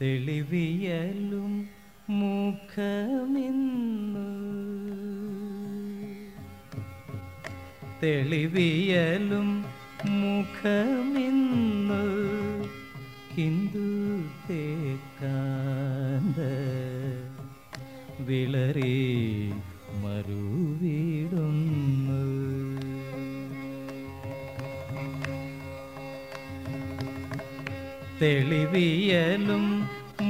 തെളിവിയലും മുഖമിന്നു. തെളിവിയലും മുഖമിന്നു ഹിന്ദു തേക്കാന്ത വിളറി മറുവിടുന്നു തെളിവിയലും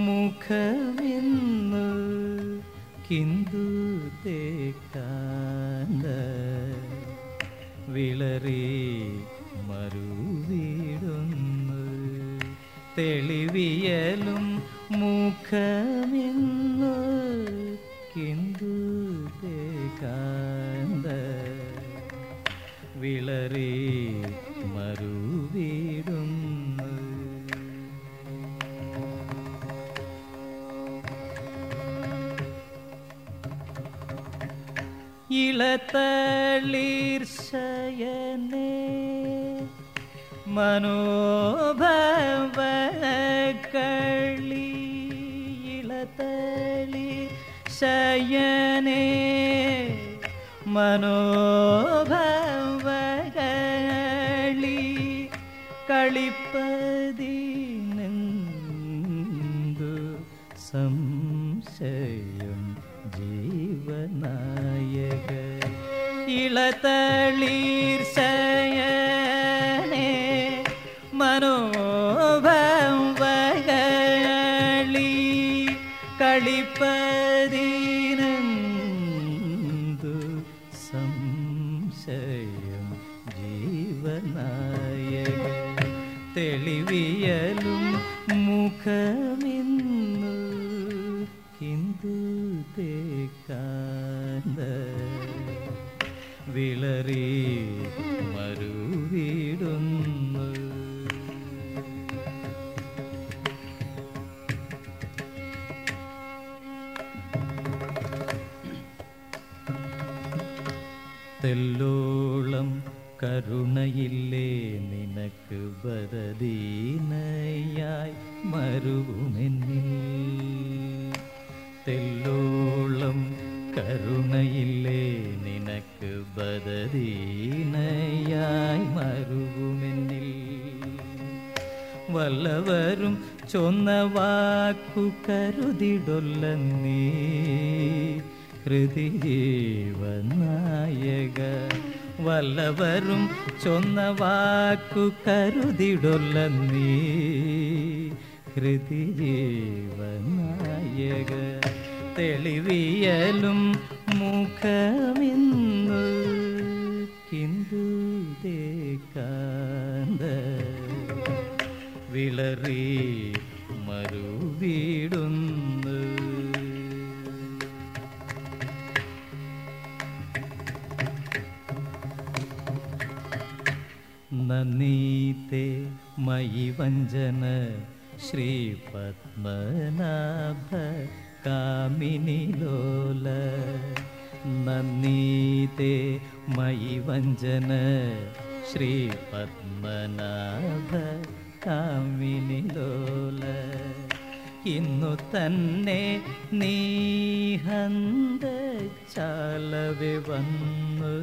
മുഖമെന്ന് കിന്തു തേക്കാന്ത വിളറി മറുവിടുന്നു തെളിവിയലും മുഖമെന്നു കിന്തു തേക്കാന്ത വിളറി മറുവിടുന്നു ഇളത്തളീർശയനേ മനോഭവകളി ഇളത്തളി ശയനേ. മനോഭവകളി செய்யும் ஜீவநாயக. இளத்தளீர் சயனே மனோபம் வகளி கழிப்பதீனந்து சம்சயம் ஜீவநாயக. தெளிவியலும் முக തേക്കാന്ത വിളറി മരുവിടുന്നു. തെല്ലോളം കരുണയില്ലേ നിനക്ക് വരദീനയായി മരുവുമെന്നിൽ. തെല്ലോളം ബദദീനയായി മരുവുമെന്നിൽ വല്ലവരും ചൊന്ന വാക്കു കരുതിടൊല്ല നീ വന്നായക വല്ലവരും ചൊന്ന വാക്കു കരുതിടൊല്ല നീ വന്നായക തെളിവിയലും മുഖമിന്നു ഹിന്ദു ദേക്കാന്ത വിളറി മറുവിടുന്നു നന്ദീത്തെ മയി വഞ്ചന ശ്രീ പത്മനാഭ കാമിനി ലോല. മയി വഞ്ചന ശ്രീ പത്മനാഭ കാമിനി ലോല ഇന്നു തന്നെ നീഹന്ത ചാലവെ വന്നു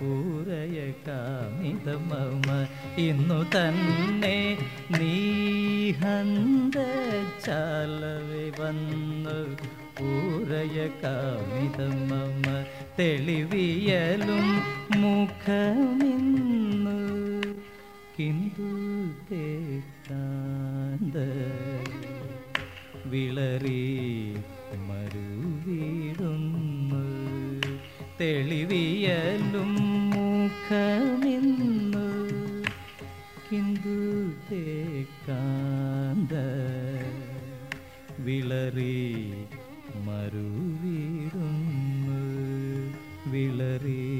പൂരയ കാമിതമമ. ഇന്നു തന്നെ നീഹന്ത ചാലവെ വന്നു. പൂരയ കാമിതമമ. തെളിവിയലും മുഖമിന്നു. കിന്തു തേക്കാന്ത വിളറി മറുവിടുന്നു തെളിവിയലും മുഖമിന്ന് കിന്തു തേക്കാന്ത വിളറി മറുവിടുന്നു വിളറി